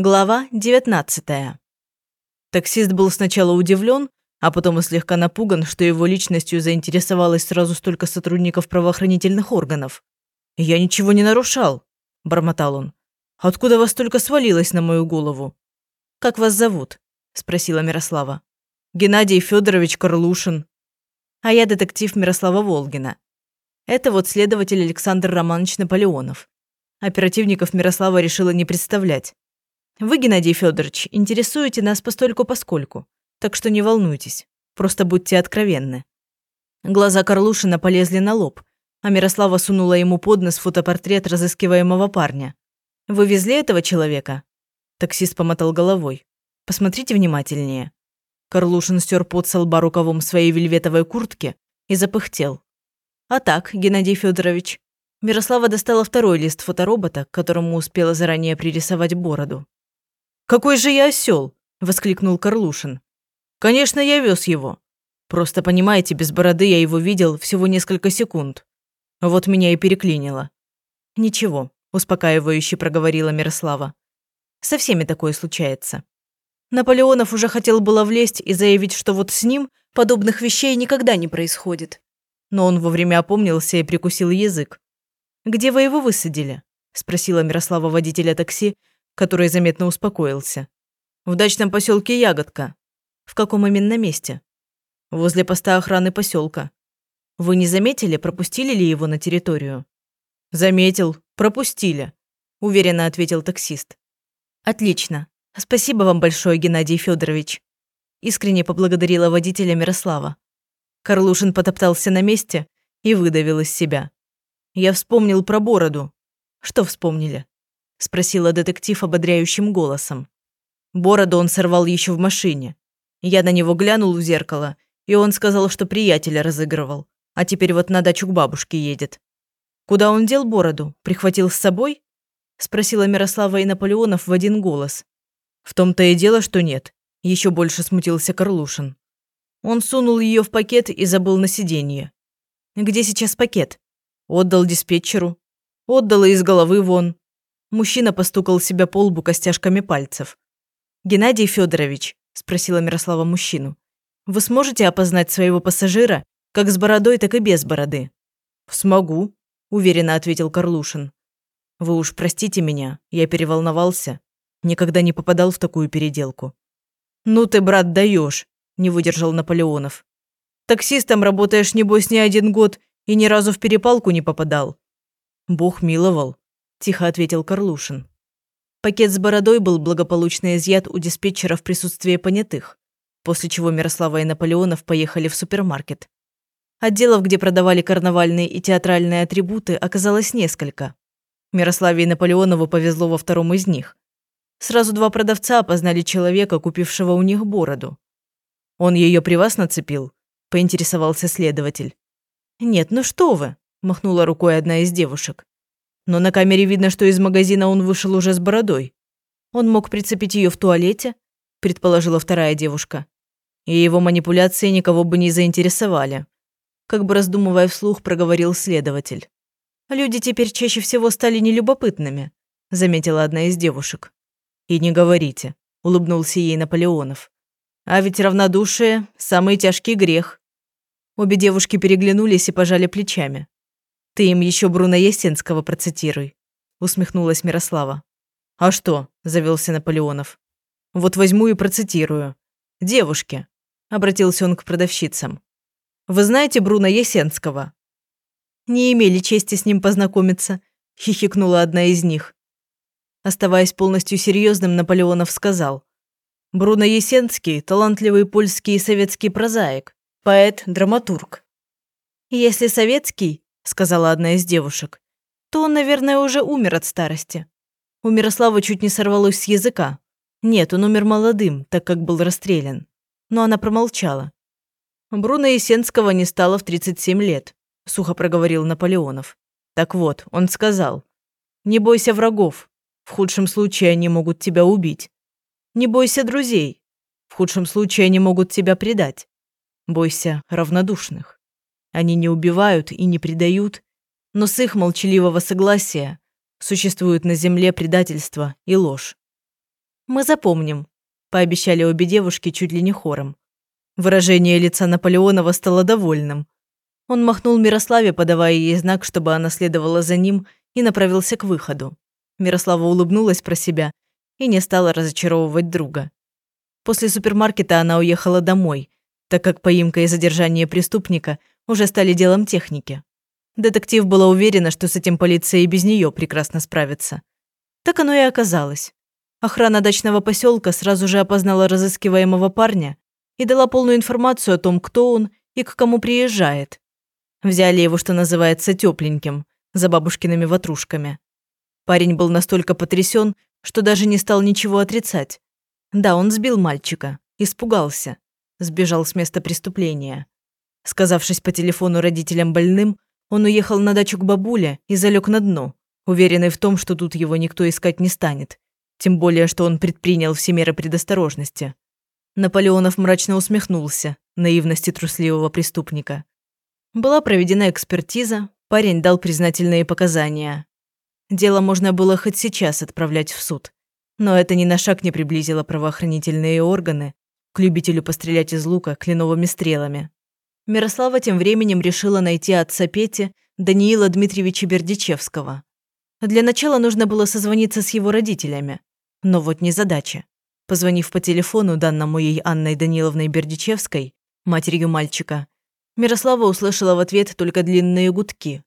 Глава 19. Таксист был сначала удивлен, а потом и слегка напуган, что его личностью заинтересовалось сразу столько сотрудников правоохранительных органов. «Я ничего не нарушал», – бормотал он. «Откуда вас только свалилось на мою голову?» «Как вас зовут?» – спросила Мирослава. «Геннадий Федорович Карлушин». «А я детектив Мирослава Волгина. Это вот следователь Александр Романович Наполеонов. Оперативников Мирослава решила не представлять. Вы, Геннадий Федорович, интересуете нас постольку-поскольку, так что не волнуйтесь, просто будьте откровенны». Глаза Карлушина полезли на лоб, а Мирослава сунула ему под нос фотопортрет разыскиваемого парня. «Вы везли этого человека?» Таксист помотал головой. «Посмотрите внимательнее». Карлушин стер пот со лба рукавом своей вельветовой куртки и запыхтел. «А так, Геннадий Федорович. Мирослава достала второй лист фоторобота, которому успела заранее пририсовать бороду. «Какой же я осел!» – воскликнул Карлушин. «Конечно, я вез его. Просто, понимаете, без бороды я его видел всего несколько секунд. Вот меня и переклинило». «Ничего», – успокаивающе проговорила Мирослава. «Со всеми такое случается». Наполеонов уже хотел было влезть и заявить, что вот с ним подобных вещей никогда не происходит. Но он вовремя опомнился и прикусил язык. «Где вы его высадили?» – спросила Мирослава водителя такси, который заметно успокоился. «В дачном поселке Ягодка». «В каком именно месте?» «Возле поста охраны поселка. Вы не заметили, пропустили ли его на территорию?» «Заметил. Пропустили», – уверенно ответил таксист. «Отлично. Спасибо вам большое, Геннадий Федорович. Искренне поблагодарила водителя Мирослава. Карлушин потоптался на месте и выдавил из себя. Я вспомнил про бороду. Что вспомнили? – спросила детектив ободряющим голосом. Бороду он сорвал еще в машине. Я на него глянул в зеркало, и он сказал, что приятеля разыгрывал, а теперь вот на дачу к бабушке едет. Куда он дел бороду? Прихватил с собой? спросила Мирослава и Наполеонов в один голос. В том-то и дело, что нет. Еще больше смутился Карлушин. Он сунул ее в пакет и забыл на сиденье. Где сейчас пакет? Отдал диспетчеру. Отдал из головы вон. Мужчина постукал себя по лбу костяшками пальцев. «Геннадий Федорович, спросила Мирослава мужчину, «вы сможете опознать своего пассажира как с бородой, так и без бороды?» «Смогу», – уверенно ответил Карлушин. «Вы уж простите меня, я переволновался. Никогда не попадал в такую переделку». «Ну ты, брат, даешь, не выдержал Наполеонов. «Таксистом работаешь, небось, не один год и ни разу в перепалку не попадал». «Бог миловал», – тихо ответил Карлушин. Пакет с бородой был благополучно изъят у диспетчера в присутствии понятых, после чего Мирослава и Наполеонов поехали в супермаркет. Отделов, где продавали карнавальные и театральные атрибуты, оказалось несколько. Мирославе и Наполеонову повезло во втором из них. Сразу два продавца опознали человека, купившего у них бороду. «Он ее при вас нацепил?» – поинтересовался следователь. «Нет, ну что вы!» – махнула рукой одна из девушек. Но на камере видно, что из магазина он вышел уже с бородой. Он мог прицепить ее в туалете, предположила вторая девушка. И его манипуляции никого бы не заинтересовали. Как бы раздумывая вслух, проговорил следователь. «Люди теперь чаще всего стали нелюбопытными», заметила одна из девушек. «И не говорите», улыбнулся ей Наполеонов. «А ведь равнодушие – самый тяжкий грех». Обе девушки переглянулись и пожали плечами. «Ты им еще Бруно Есенского процитируй», – усмехнулась Мирослава. «А что?» – завелся Наполеонов. «Вот возьму и процитирую. Девушки», – обратился он к продавщицам. «Вы знаете Бруно Есенского?» «Не имели чести с ним познакомиться», – хихикнула одна из них. Оставаясь полностью серьезным, Наполеонов сказал. «Бруно Есенский – талантливый польский и советский прозаик, поэт, драматург. Если советский, сказала одна из девушек, то он, наверное, уже умер от старости. У Мирослава чуть не сорвалось с языка. Нет, он умер молодым, так как был расстрелян. Но она промолчала. Бруно Есенского не стало в 37 лет, сухо проговорил Наполеонов. Так вот, он сказал, не бойся врагов, в худшем случае они могут тебя убить. Не бойся друзей, в худшем случае они могут тебя предать. Бойся равнодушных. Они не убивают и не предают, но с их молчаливого согласия существует на земле предательство и ложь. «Мы запомним», – пообещали обе девушки чуть ли не хором. Выражение лица Наполеонова стало довольным. Он махнул Мирославе, подавая ей знак, чтобы она следовала за ним, и направился к выходу. Мирослава улыбнулась про себя и не стала разочаровывать друга. После супермаркета она уехала домой, так как поимка и задержание преступника уже стали делом техники. Детектив была уверена, что с этим полиция и без нее прекрасно справится. Так оно и оказалось. Охрана дачного поселка сразу же опознала разыскиваемого парня и дала полную информацию о том, кто он и к кому приезжает. Взяли его, что называется, тепленьким, за бабушкиными ватрушками. Парень был настолько потрясен, что даже не стал ничего отрицать. Да, он сбил мальчика, испугался, сбежал с места преступления. Сказавшись по телефону родителям больным, он уехал на дачу к бабуле и залег на дно, уверенный в том, что тут его никто искать не станет. Тем более, что он предпринял все меры предосторожности. Наполеонов мрачно усмехнулся наивности трусливого преступника. Была проведена экспертиза, парень дал признательные показания. Дело можно было хоть сейчас отправлять в суд. Но это ни на шаг не приблизило правоохранительные органы к любителю пострелять из лука кленовыми стрелами. Мирослава тем временем решила найти отца Пети, Даниила Дмитриевича Бердичевского. Для начала нужно было созвониться с его родителями. Но вот незадача. Позвонив по телефону, данному ей Анной Даниловной Бердичевской, матерью мальчика, Мирослава услышала в ответ только длинные гудки.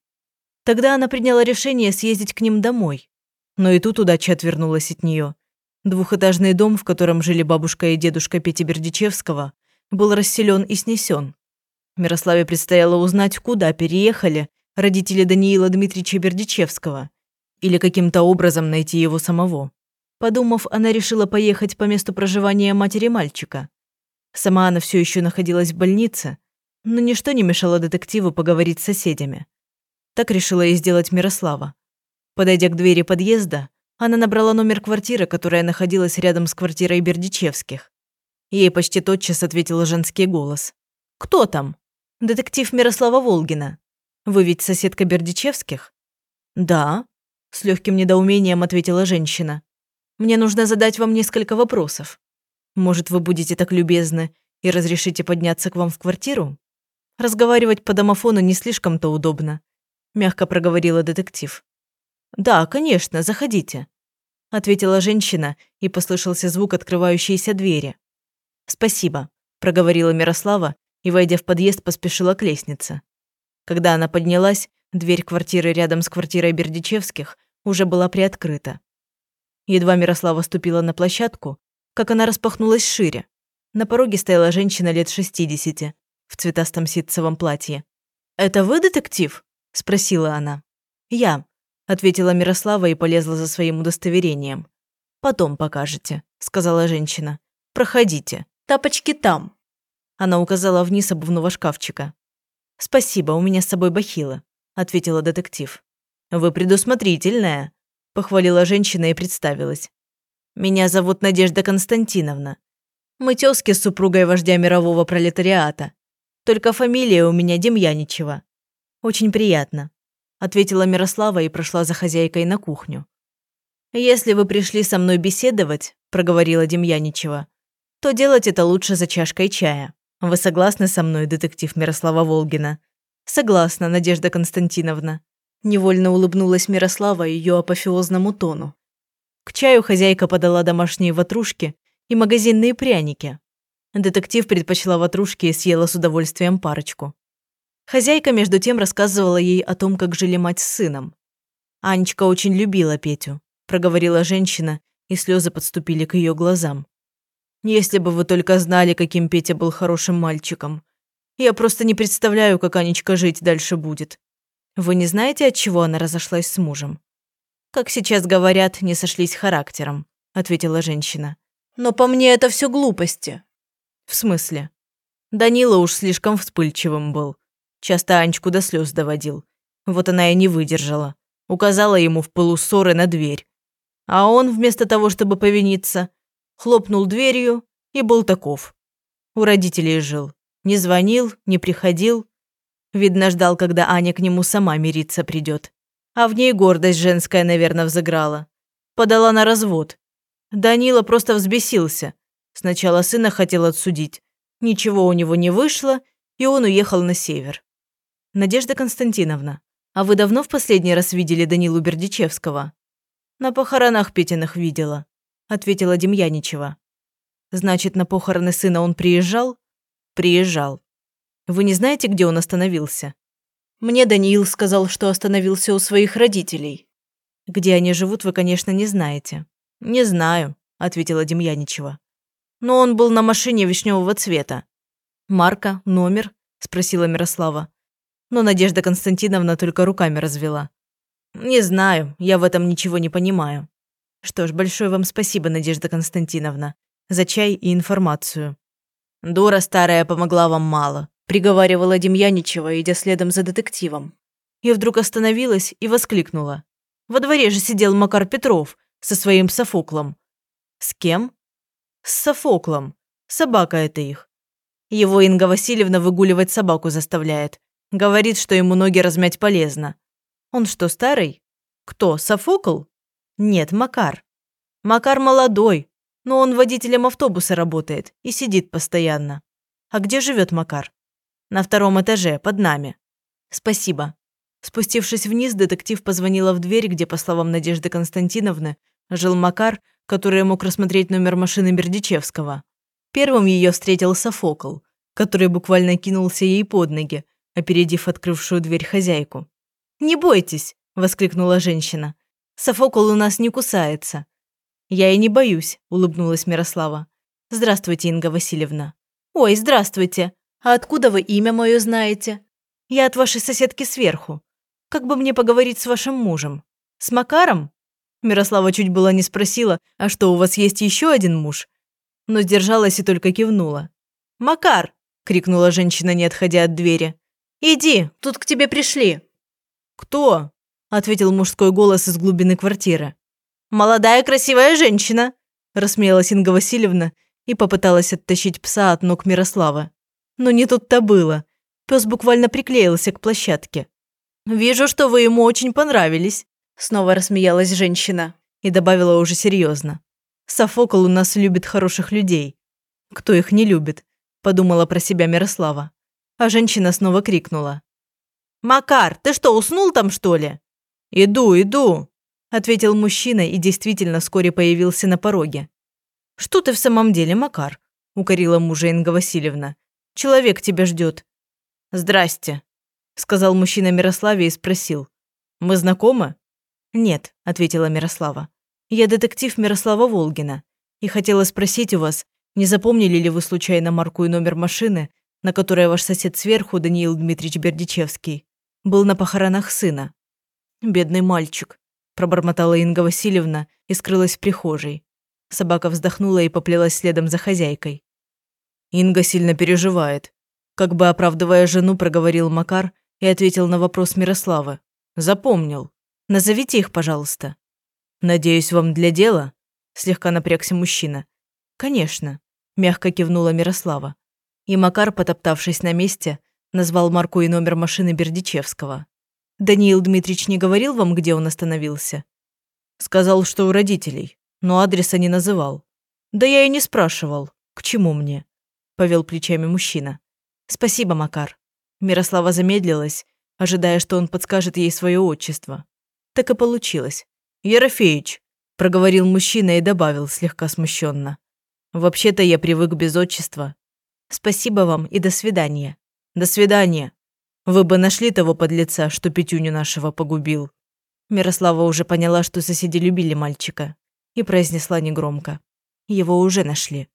Тогда она приняла решение съездить к ним домой. Но и тут удача отвернулась от нее. Двухэтажный дом, в котором жили бабушка и дедушка Пети Бердичевского, был расселен и снесен. Мирославе предстояло узнать, куда переехали родители Даниила Дмитриевича Бердичевского или каким-то образом найти его самого. Подумав, она решила поехать по месту проживания матери мальчика. Сама она все еще находилась в больнице, но ничто не мешало детективу поговорить с соседями. Так решила и сделать Мирослава. Подойдя к двери подъезда, она набрала номер квартиры, которая находилась рядом с квартирой Бердичевских. Ей почти тотчас ответил женский голос. «Кто там?» Детектив Мирослава Волгина. Вы ведь соседка Бердичевских?» «Да», – с легким недоумением ответила женщина. «Мне нужно задать вам несколько вопросов. Может, вы будете так любезны и разрешите подняться к вам в квартиру? Разговаривать по домофону не слишком-то удобно», – мягко проговорила детектив. «Да, конечно, заходите», – ответила женщина, и послышался звук открывающейся двери. «Спасибо», – проговорила Мирослава и, войдя в подъезд, поспешила к лестнице. Когда она поднялась, дверь квартиры рядом с квартирой Бердичевских уже была приоткрыта. Едва Мирослава ступила на площадку, как она распахнулась шире. На пороге стояла женщина лет 60 в цветастом ситцевом платье. «Это вы детектив?» – спросила она. «Я», – ответила Мирослава и полезла за своим удостоверением. «Потом покажете», – сказала женщина. «Проходите. Тапочки там». Она указала вниз обувного шкафчика. «Спасибо, у меня с собой бахилы», – ответила детектив. «Вы предусмотрительная», – похвалила женщина и представилась. «Меня зовут Надежда Константиновна. Мы тёзки с супругой вождя мирового пролетариата. Только фамилия у меня Демьяничева. Очень приятно», – ответила Мирослава и прошла за хозяйкой на кухню. «Если вы пришли со мной беседовать», – проговорила Демьяничева, – «то делать это лучше за чашкой чая». Вы согласны со мной, детектив Мирослава Волгина? Согласна, Надежда Константиновна. Невольно улыбнулась Мирослава ее апофеозному тону. К чаю хозяйка подала домашние ватрушки и магазинные пряники. Детектив предпочла ватрушки и съела с удовольствием парочку. Хозяйка между тем рассказывала ей о том, как жили мать с сыном. «Анечка очень любила Петю», – проговорила женщина, и слезы подступили к ее глазам. Если бы вы только знали, каким Петя был хорошим мальчиком. Я просто не представляю, как Анечка жить дальше будет. Вы не знаете, от чего она разошлась с мужем? Как сейчас говорят, не сошлись характером, ответила женщина. Но по мне это все глупости. В смысле? Данила уж слишком вспыльчивым был. Часто Анечку до слез доводил. Вот она и не выдержала. Указала ему в пылу ссоры на дверь. А он, вместо того, чтобы повиниться, хлопнул дверью и был таков. У родителей жил. Не звонил, не приходил. Видно, ждал, когда Аня к нему сама мириться придет. А в ней гордость женская, наверное, взыграла. Подала на развод. Данила просто взбесился. Сначала сына хотел отсудить. Ничего у него не вышло, и он уехал на север. Надежда Константиновна, а вы давно в последний раз видели Данилу Бердичевского? На похоронах Петиных видела, ответила Демьяничева. Значит, на похороны сына он приезжал? Приезжал. Вы не знаете, где он остановился? Мне Даниил сказал, что остановился у своих родителей. Где они живут, вы, конечно, не знаете. Не знаю, ответила Демьяничева. Но он был на машине вишневого цвета. Марка, номер? спросила Мирослава. Но Надежда Константиновна только руками развела. Не знаю, я в этом ничего не понимаю. Что ж, большое вам спасибо, Надежда Константиновна, за чай и информацию. Дура старая помогла вам мало, приговаривала Демьяничева, идя следом за детективом. И вдруг остановилась и воскликнула. Во дворе же сидел Макар Петров со своим Софоклом. С кем? С Софоклом. Собака это их. Его Инга Васильевна выгуливать собаку заставляет. Говорит, что ему ноги размять полезно. Он что, старый? Кто, Софокл? Нет, Макар. Макар молодой, но он водителем автобуса работает и сидит постоянно. А где живет Макар? На втором этаже, под нами. Спасибо. Спустившись вниз, детектив позвонила в дверь, где, по словам Надежды Константиновны, жил Макар, который мог рассмотреть номер машины Бердичевского. Первым ее встретил Софокл, который буквально кинулся ей под ноги, опередив открывшую дверь хозяйку. «Не бойтесь!» – воскликнула женщина. «Софокл у нас не кусается». «Я и не боюсь», – улыбнулась Мирослава. «Здравствуйте, Инга Васильевна». «Ой, здравствуйте! А откуда вы имя мое знаете?» «Я от вашей соседки сверху. Как бы мне поговорить с вашим мужем? С Макаром?» Мирослава чуть было не спросила, а что, у вас есть еще один муж? Но сдержалась и только кивнула. «Макар!» – крикнула женщина, не отходя от двери. «Иди, тут к тебе пришли». «Кто?» – ответил мужской голос из глубины квартиры. «Молодая красивая женщина», – рассмеялась Инга Васильевна и попыталась оттащить пса от ног Мирослава. Но не тут-то было. Пес буквально приклеился к площадке. «Вижу, что вы ему очень понравились», – снова рассмеялась женщина и добавила уже серьезно. «Софокл у нас любит хороших людей». «Кто их не любит?» – подумала про себя Мирослава. А женщина снова крикнула. «Макар, ты что, уснул там, что ли?» «Иду, иду», – ответил мужчина и действительно вскоре появился на пороге. «Что ты в самом деле, Макар?» – укорила мужа Инга Васильевна. «Человек тебя ждет». «Здрасте», сказал мужчина Мирославе и спросил. «Мы знакомы?» «Нет», – ответила Мирослава. «Я детектив Мирослава Волгина и хотела спросить у вас, не запомнили ли вы случайно марку и номер машины, на которой ваш сосед сверху, Даниил Дмитриевич Бердичевский, был на похоронах сына?» «Бедный мальчик», – пробормотала Инга Васильевна и скрылась в прихожей. Собака вздохнула и поплелась следом за хозяйкой. Инга сильно переживает. Как бы оправдывая жену, проговорил Макар и ответил на вопрос Мирославы. «Запомнил. Назовите их, пожалуйста». «Надеюсь, вам для дела?» Слегка напрягся мужчина. «Конечно», – мягко кивнула Мирослава. И Макар, потоптавшись на месте, назвал марку и номер машины Бердичевского. «Даниил Дмитриевич не говорил вам, где он остановился?» «Сказал, что у родителей, но адреса не называл». «Да я и не спрашивал. К чему мне?» – повел плечами мужчина. «Спасибо, Макар. Мирослава замедлилась, ожидая, что он подскажет ей свое отчество. Так и получилось. «Ерофеич», – проговорил мужчина и добавил слегка смущенно. «Вообще-то я привык без отчества. Спасибо вам и до свидания». «До свидания. Вы бы нашли того подлеца, что Петюню нашего погубил». Мирослава уже поняла, что соседи любили мальчика, и произнесла негромко. Его уже нашли.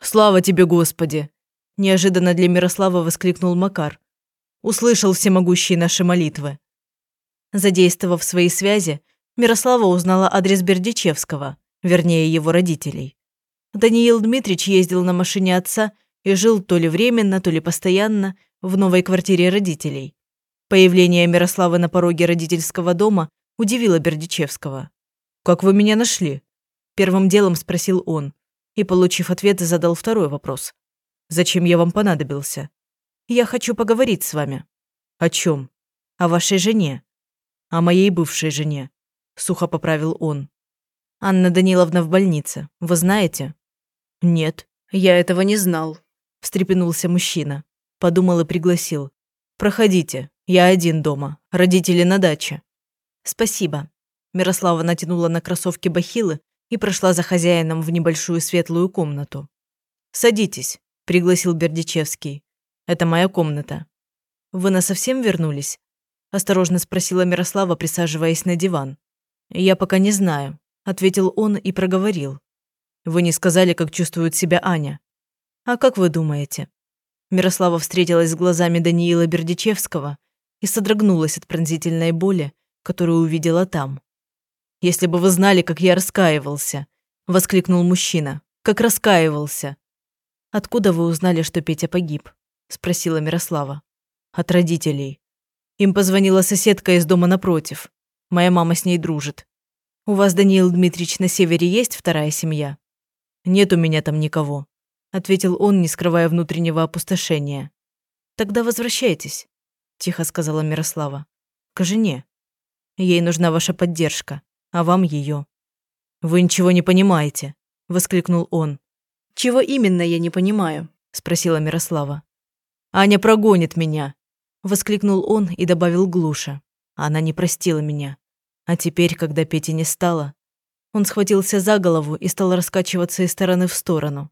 «Слава тебе, Господи!» Неожиданно для Мирослава воскликнул Макар, услышал всемогущие наши молитвы. Задействовав свои связи, Мирослава узнала адрес Бердичевского, вернее, его родителей. Даниил Дмитриевич ездил на машине отца и жил то ли временно, то ли постоянно в новой квартире родителей. Появление Мирославы на пороге родительского дома удивило Бердичевского. «Как вы меня нашли?» Первым делом спросил он и, получив ответ, задал второй вопрос. «Зачем я вам понадобился?» Я хочу поговорить с вами. О чем? О вашей жене. О моей бывшей жене. Сухо поправил он. Анна Даниловна в больнице. Вы знаете?» «Нет, я этого не знал», – встрепенулся мужчина. Подумал и пригласил. «Проходите, я один дома, родители на даче». «Спасибо». Мирослава натянула на кроссовки бахилы и прошла за хозяином в небольшую светлую комнату. «Садитесь», – пригласил Бердичевский. «Это моя комната». «Вы насовсем вернулись?» – осторожно спросила Мирослава, присаживаясь на диван. «Я пока не знаю», – ответил он и проговорил. Вы не сказали, как чувствует себя Аня. А как вы думаете? Мирослава встретилась с глазами Даниила Бердичевского и содрогнулась от пронзительной боли, которую увидела там. «Если бы вы знали, как я раскаивался!» – воскликнул мужчина. «Как раскаивался!» «Откуда вы узнали, что Петя погиб?» – спросила Мирослава. «От родителей. Им позвонила соседка из дома напротив. Моя мама с ней дружит. У вас, Даниил Дмитриевич, на севере есть вторая семья?» «Нет у меня там никого», – ответил он, не скрывая внутреннего опустошения. «Тогда возвращайтесь», – тихо сказала Мирослава. «К жене. Ей нужна ваша поддержка, а вам ее. «Вы ничего не понимаете», – воскликнул он. «Чего именно я не понимаю?» – спросила Мирослава. «Аня прогонит меня», – воскликнул он и добавил глуше. «Она не простила меня. А теперь, когда Пети не стало, он схватился за голову и стал раскачиваться из стороны в сторону.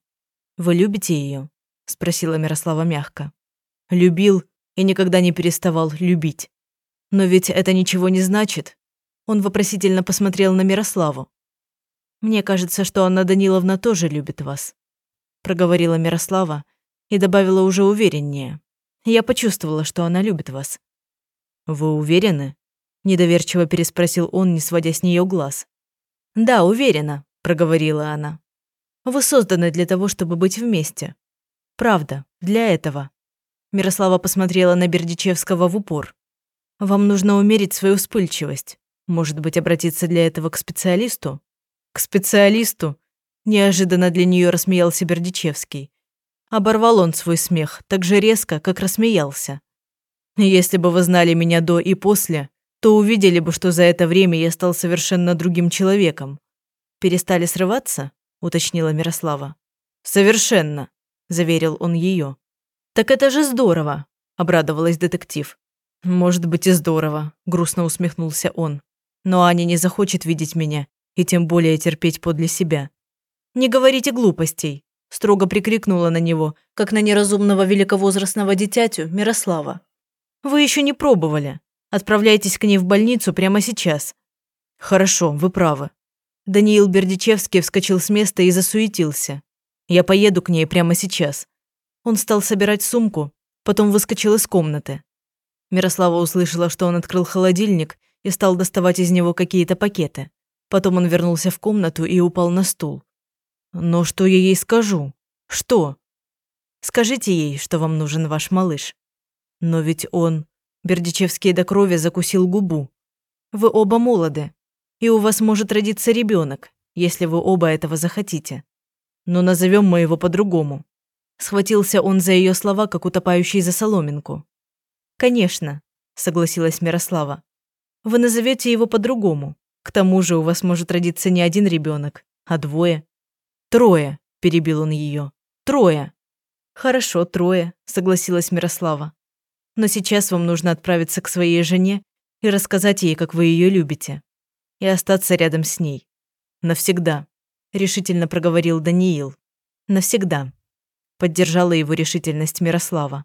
«Вы любите ее? спросила Мирослава мягко. «Любил и никогда не переставал любить. Но ведь это ничего не значит». Он вопросительно посмотрел на Мирославу. «Мне кажется, что Анна Даниловна тоже любит вас», проговорила Мирослава и добавила уже увереннее. «Я почувствовала, что она любит вас». «Вы уверены?» недоверчиво переспросил он, не сводя с нее глаз. «Да, уверена», – проговорила она. «Вы созданы для того, чтобы быть вместе. Правда, для этого». Мирослава посмотрела на Бердичевского в упор. «Вам нужно умерить свою вспыльчивость. Может быть, обратиться для этого к специалисту?» «К специалисту?» Неожиданно для нее рассмеялся Бердичевский. Оборвал он свой смех так же резко, как рассмеялся. «Если бы вы знали меня до и после, то увидели бы, что за это время я стал совершенно другим человеком. Перестали срываться? Уточнила Мирослава. Совершенно, заверил он ее. Так это же здорово, обрадовалась детектив. Может быть и здорово, грустно усмехнулся он. Но Аня не захочет видеть меня и тем более терпеть подле себя. Не говорите глупостей, строго прикрикнула на него, как на неразумного великовозрастного дитятю Мирослава. Вы еще не пробовали. Отправляйтесь к ней в больницу прямо сейчас». «Хорошо, вы правы». Даниил Бердичевский вскочил с места и засуетился. «Я поеду к ней прямо сейчас». Он стал собирать сумку, потом выскочил из комнаты. Мирослава услышала, что он открыл холодильник и стал доставать из него какие-то пакеты. Потом он вернулся в комнату и упал на стул. «Но что я ей скажу? Что?» «Скажите ей, что вам нужен ваш малыш». «Но ведь он...» Бердичевский до крови закусил губу. Вы оба молоды, и у вас может родиться ребенок, если вы оба этого захотите. Но назовем мы его по-другому. Схватился он за ее слова, как утопающий за соломинку. Конечно, согласилась Мирослава. Вы назовете его по-другому. К тому же у вас может родиться не один ребенок, а двое. Трое, перебил он ее. Трое. Хорошо, трое, согласилась Мирослава. Но сейчас вам нужно отправиться к своей жене и рассказать ей, как вы ее любите. И остаться рядом с ней. Навсегда. Решительно проговорил Даниил. Навсегда. Поддержала его решительность Мирослава.